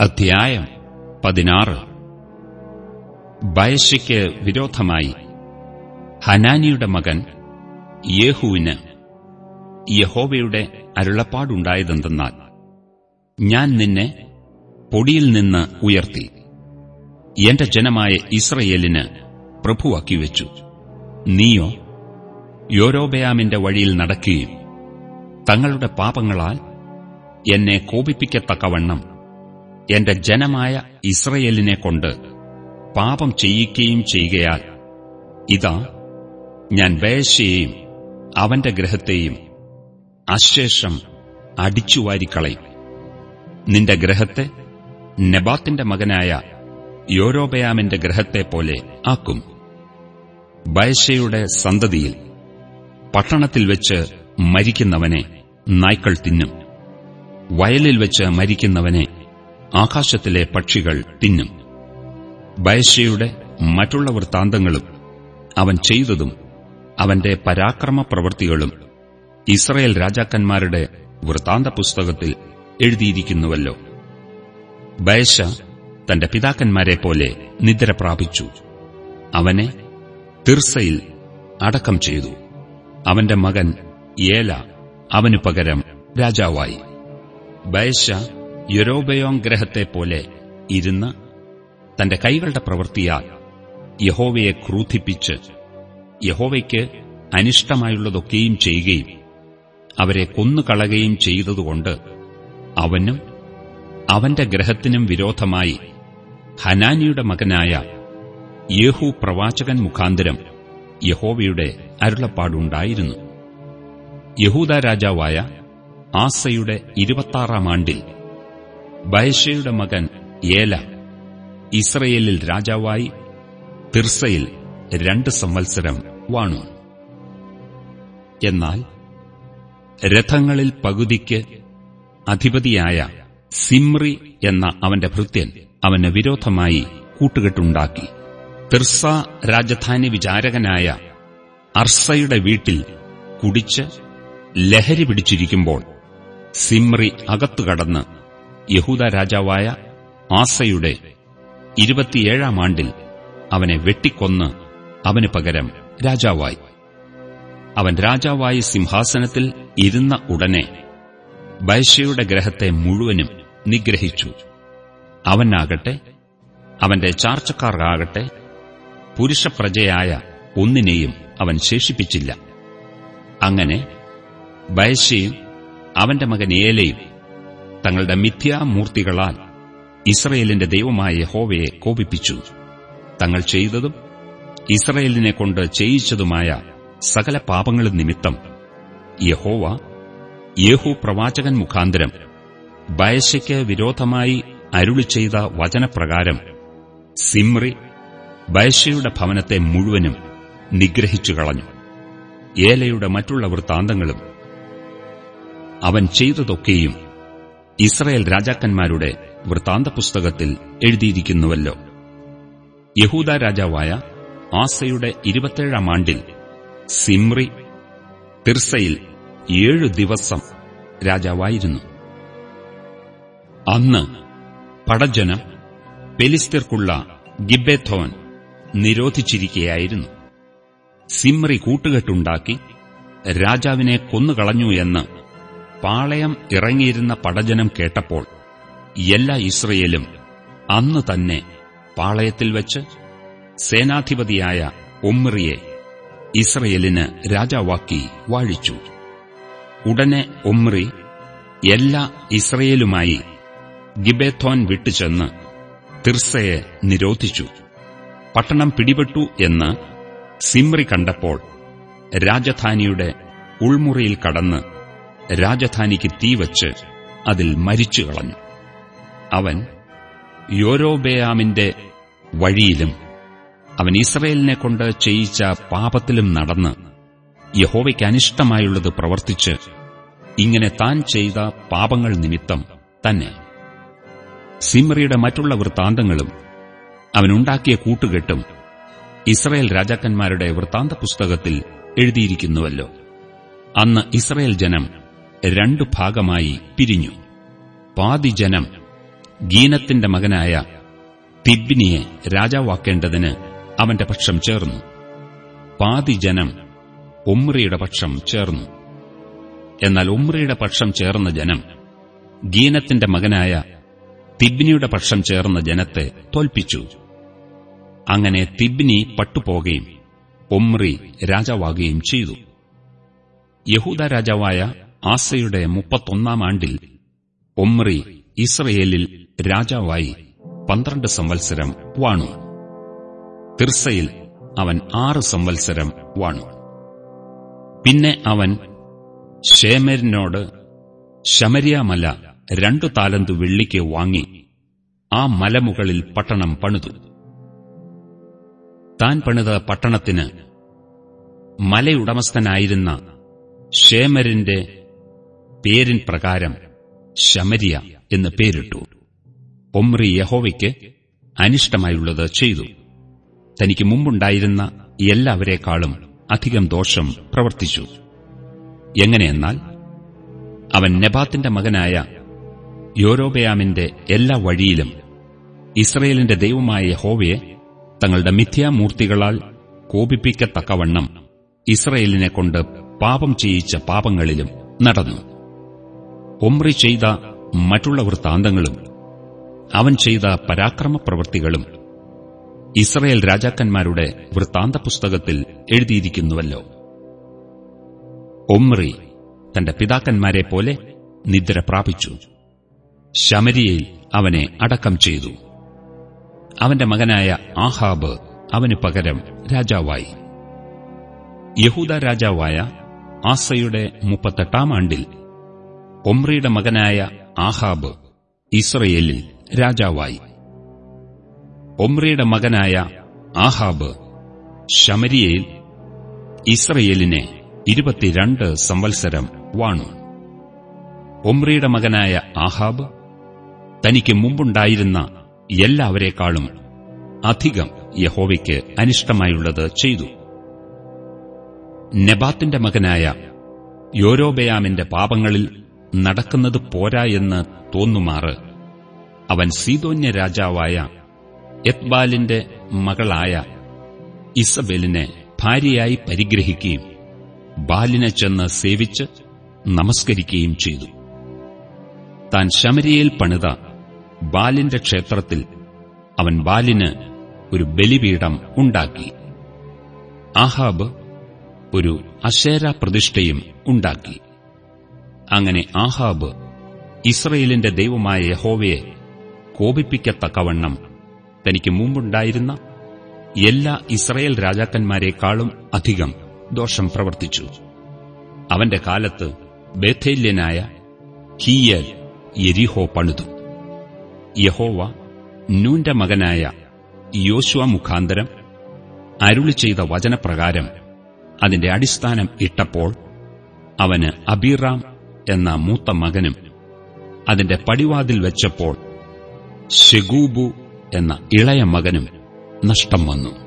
അധ്യായം പതിനാറ്. ബയശയ്ക്ക് വിരോധമായി ഹനാനിയുടെ മകൻ യേഹുവിന് യഹോവയുടെ അരുളപ്പാടുണ്ടായതെന്തെന്നാൽ ഞാൻ നിന്നെ പൊടിയിൽ നിന്ന് ഉയർത്തി എന്റെ ജനമായ ഇസ്രയേലിന് പ്രഭുവാക്കി വെച്ചു. നീയോ യോരോബയാമിന്റെ വഴിയിൽ നടക്കുകയും തങ്ങളുടെ പാപങ്ങളാൽ എന്നെ കോപിപ്പിക്കത്തക്കവണ്ണം എന്റെ ജനമായ ഇസ്രയേലിനെ കൊണ്ട് പാപം ചെയ്യിക്കുകയും ചെയ്യുകയാൽ ഇതാ ഞാൻ വേശയെയും അവന്റെ ഗ്രഹത്തെയും അശേഷം അടിച്ചുവാരിക്കളയും. നിന്റെ ഗ്രഹത്തെ നെബാത്തിന്റെ മകനായ യോരോബയാമിന്റെ ഗ്രഹത്തെ പോലെ ആക്കും. ബയശയുടെ സന്തതിയിൽ പട്ടണത്തിൽ വെച്ച് മരിക്കുന്നവനെ നായ്ക്കൾ തിന്നും. വയലിൽ വെച്ച് മരിക്കുന്നവനെ ആകാശത്തിലെ പക്ഷികൾ തിന്നും. ബയശയുടെ മറ്റുള്ള വൃത്താന്തങ്ങളും അവൻ ചെയ്തതും അവന്റെ പരാക്രമ പ്രവൃത്തികളും ഇസ്രയേൽ രാജാക്കന്മാരുടെ വൃത്താന്ത പുസ്തകത്തിൽ എഴുതിയിരിക്കുന്നുവല്ലോ. ബയശ തന്റെ പിതാക്കന്മാരെ പോലെ നിദ്ര പ്രാപിച്ചു. അവനെ തിർസയിൽ അടക്കം ചെയ്തു. അവന്റെ മകൻ ഏല അവനു പകരം രാജാവായി. ബയശ യൊരോബയോം ഗ്രഹത്തെ പോലെ ഇരുന്ന് തന്റെ കൈകളുടെ പ്രവൃത്തിയാൽ യഹോവയെ ക്രൂധിപ്പിച്ച് യഹോവയ്ക്ക് അനിഷ്ടമായുള്ളതൊക്കെയും ചെയ്യുകയും അവരെ കൊന്നുകളയുകയും ചെയ്തതുകൊണ്ട് അവനും അവന്റെ ഗ്രഹത്തിനും വിരോധമായി ഹനാനിയുടെ മകനായ യേഹു പ്രവാചകൻ മുഖാന്തരം യഹോവയുടെ അരുളപ്പാടുണ്ടായിരുന്നു. യഹൂദ രാജാവായ ആസയുടെ ഇരുപത്താറാം ആണ്ടിൽ ബയശയുടെ മകൻ ഏല ഇസ്രയേലിൽ രാജാവായി തിർസയിൽ രണ്ട് സംവത്സരം വാണു. എന്നാൽ രഥങ്ങളിൽ പകുതിക്ക് അധിപതിയായ സിമ്രി എന്ന അവന്റെ ഭൃത്യൻ അവന് വിരോധമായി കൂട്ടുകെട്ടുണ്ടാക്കി. തിർസ രാജധാനി വിചാരകനായ അർസയുടെ വീട്ടിൽ കുടിച്ച് ലഹരി പിടിച്ചിരിക്കുമ്പോൾ സിമ്രി അകത്തുകടന്ന് യഹൂദ രാജാവായ ആസയുടെ ഇരുപത്തിയേഴാം ആണ്ടിൽ അവനെ വെട്ടിക്കൊന്ന് അവന് പകരം രാജാവായി. അവൻ രാജാവായി സിംഹാസനത്തിൽ ഇരുന്ന ഉടനെ ബൈഷയുടെ ഗ്രഹത്തെ മുഴുവനും നിഗ്രഹിച്ചു. അവനാകട്ടെ അവന്റെ ചാർച്ചക്കാർക്കാകട്ടെ പുരുഷപ്രജയായ ഒന്നിനെയും അവൻ ശേഷിപ്പിച്ചില്ല. അങ്ങനെ ബയശയും അവന്റെ മകൻ ഏലയും തങ്ങളുടെ മിഥ്യാമൂർത്തികളാൽ ഇസ്രയേലിന്റെ ദൈവമായ ഹോവയെ കോപിപ്പിച്ചു. തങ്ങൾ ചെയ്തതും ഇസ്രയേലിനെ കൊണ്ട് ചെയ്യിച്ചതുമായ സകല പാപങ്ങളും നിമിത്തം യഹോവ യേഹു പ്രവാചകൻ മുഖാന്തരം ബയശയ്ക്ക് വിരോധമായി അരുളി ചെയ്ത വചനപ്രകാരം സിമ്രി ബയശയുടെ ഭവനത്തെ മുഴുവനും നിഗ്രഹിച്ചു കളഞ്ഞു. ഏലയുടെ മറ്റുള്ള വൃത്താന്തങ്ങളും അവൻ ചെയ്തതൊക്കെയും ഇസ്രയേൽ രാജാക്കന്മാരുടെ വൃത്താന്ത പുസ്തകത്തിൽ എഴുതിയിരിക്കുന്നുവല്ലോ. യഹൂദ രാജാവായ ആസയുടെ ഇരുപത്തേഴാം ആണ്ടിൽ സിമ്രി തിർസയിൽ ഏഴു ദിവസം രാജാവായിരുന്നു. അന്ന് പടജനം പെലിസ്തീർക്കുള്ള ഗിബെഥോൻ നിരോധിച്ചിരിക്കുകയായിരുന്നു സിമ്രി കൂട്ടുകെട്ടുണ്ടാക്കി രാജാവിനെ കൊന്നുകളഞ്ഞു എന്ന് പാളയം ഇറങ്ങിയിരുന്ന പടജനം കേട്ടപ്പോൾ എല്ലാ ഇസ്രയേലും അന്ന് തന്നെ പാളയത്തിൽ വച്ച് സേനാധിപതിയായ ഒമ്രിയെ ഇസ്രയേലിന് രാജാവാക്കി വാഴിച്ചു. ഉടനെ ഒമ്രി എല്ലാ ഇസ്രയേലുമായി ഗിബേത്തോൻ വിട്ടുചെന്ന് തിർസയെ നിരോധിച്ചു. പട്ടണം പിടിപെട്ടു എന്ന് സിമ്രി കണ്ടപ്പോൾ രാജധാനിയുടെ ഉൾമുറിയിൽ കടന്ന് രാജധാനിക്ക് തീവച്ച് അതിൽ മരിച്ചു കളഞ്ഞു. അവൻ യോരോബയാമിന്റെ വഴിയിലും അവൻ ഇസ്രയേലിനെ കൊണ്ട് ചെയ്യിച്ച പാപത്തിലും നടന്ന് യഹോവയ്ക്ക് അനിഷ്ടമായുള്ളത് പ്രവർത്തിച്ച് ഇങ്ങനെ താൻ ചെയ്ത പാപങ്ങൾ നിമിത്തം തന്നെ സിമറിയുടെ മറ്റുള്ള വൃത്താന്തങ്ങളും അവനുണ്ടാക്കിയ കൂട്ടുകെട്ടും ഇസ്രയേൽ രാജാക്കന്മാരുടെ വൃത്താന്ത പുസ്തകത്തിൽ എഴുതിയിരിക്കുന്നുവല്ലോ. അന്ന് ഇസ്രയേൽ ജനം രണ്ടു ഭാഗമായി പിരിഞ്ഞു. പാതിജനം ഗീനത്തിന്റെ മകനായ തിബ്നിയെ രാജാവാക്കേണ്ടതിന് അവന്റെ പക്ഷം ചേർന്നു. പാതിജനം ഉമ്രിയുടെ പക്ഷം ചേർന്നു. എന്നാൽ ഉമ്രിയുടെ പക്ഷം ചേർന്ന ജനം ഗീനത്തിന്റെ മകനായ തിബ്നിയുടെ പക്ഷം ചേർന്ന ജനത്തെ തോൽപ്പിച്ചു. അങ്ങനെ തിബ്നി പട്ടുപോകുകയും ഒമ്രി രാജാവാകുകയും ചെയ്തു. യഹൂദ രാജാവായ ആസയുടെ മുപ്പത്തൊന്നാം ആണ്ടിൽ ഒമ്രി ഇസ്രയേലിൽ രാജാവായി പന്ത്രണ്ട് സംവത്സരം വാണു. തിർസയിൽ അവൻ ആറ് സംവത്സരം വാണു. പിന്നെ അവൻ ഷേമരിനോട് ശമരിയാമല രണ്ടു താലന്ത് വെള്ളിക്ക് വാങ്ങി ആ മലമുകളിൽ പട്ടണം പണിതു. താൻ പണിത പട്ടണത്തിന് മലയുടമസ്ഥനായിരുന്ന ഷേമരിന്റെ പേരിൻ പ്രകാരം ശമരിയ എന്ന് പേരിട്ടു. ഒമ്രി യഹോവയ്ക്ക് അനിഷ്ടമായുള്ളത് ചെയ്തു. തനിക്ക് മുമ്പുണ്ടായിരുന്ന എല്ലാവരെക്കാളും അധികം ദോഷം പ്രവർത്തിച്ചു. എങ്ങനെയെന്നാൽ അവൻ നെബാത്തിന്റെ മകനായ യോരോബയാമിന്റെ എല്ലാ വഴിയിലും ഇസ്രയേലിന്റെ ദൈവമായ യഹോവയെ തങ്ങളുടെ മിഥ്യാമൂർത്തികളാൽ കോപിപ്പിക്കത്തക്കവണ്ണം ഇസ്രയേലിനെ കൊണ്ട് പാപം ചെയ്യിച്ച പാപങ്ങളിലും നടന്നു. ഒമ്രി ചെയ്ത മറ്റുള്ള വൃത്താന്തങ്ങളും അവൻ ചെയ്ത പരാക്രമപ്രവൃത്തികളും ഇസ്രയേൽ രാജാക്കന്മാരുടെ വൃത്താന്ത പുസ്തകത്തിൽ എഴുതിയിരിക്കുന്നുവല്ലോ. ഒമ്രി തന്റെ പിതാക്കന്മാരെ പോലെ നിദ്ര പ്രാപിച്ചു. ശമരിയയിൽ അവനെ അടക്കം ചെയ്തു. അവന്റെ മകനായ ആഹാബ് അവന് പകരം രാജാവായി. യഹൂദ രാജാവായ ആസയുടെ മുപ്പത്തെട്ടാം ആണ്ടിൽ ഒമ്രിയുടെ മകനായ ആഹാബ് ഇസ്രയേലിൽ രാജാവായി. ഒമ്രിയുടെ മകനായ ആഹാബ് ശമരിയയിൽ ഇസ്രയേലിനെ ഇരുപത്തിരണ്ട് സംവത്സരം വാണു. ഒമ്രിയുടെ മകനായ ആഹാബ് തനിക്ക് മുമ്പുണ്ടായിരുന്ന എല്ലാവരെക്കാളും അധികം യഹോവയ്ക്ക് അനിഷ്ടമായുള്ളത് ചെയ്തു. നെബാത്തിന്റെ മകനായ യോരോബയാമിന്റെ പാപങ്ങളിൽ നടക്കുന്നത് പോരാ എന്ന് തോന്നുമാറ്. അവൻ സീതോന്യ രാജാവായ എത്ബാലിന്റെ മകളായ ഇസബേലിനെ ഭാര്യയായി പരിഗ്രഹിക്കുകയും ബാലിനെ ചെന്ന് സേവിച്ച് നമസ്കരിക്കുകയും ചെയ്തു. താൻ ശമരിയയിൽ പണിത ബാലിന്റെ ക്ഷേത്രത്തിൽ അവൻ ബാലിന് ഒരു ബലിപീഠം ഉണ്ടാക്കി. ആഹാബ് ഒരു അശേര പ്രതിഷ്ഠയും ഉണ്ടാക്കി. അങ്ങനെ ആഹാബ് ഇസ്രയേലിന്റെ ദൈവമായ യഹോവയെ കോപിപ്പിക്കത്തക്കവണ്ണം തനിക്ക് മുമ്പുണ്ടായിരുന്ന എല്ലാ ഇസ്രയേൽ രാജാക്കന്മാരെക്കാളും അധികം ദോഷം പ്രവർത്തിച്ചു. അവന്റെ കാലത്ത് ബേഥേല്യനായ ഹീയൽ യെരിഹോ പണിതു. യഹോവ നൂന്റെ മകനായ യോശുവ മുഖാന്തരം അരുളി ചെയ്ത വചനപ്രകാരം അതിന്റെ അടിസ്ഥാനം ഇട്ടപ്പോൾ അവന് അബീറാം എന്ന മൂത്ത മകനും അതിന്റെ പടിവാതിൽ വെച്ചപ്പോൾ ഷെഗൂബു എന്ന ഇളയ മകനും നഷ്ടം വന്നു.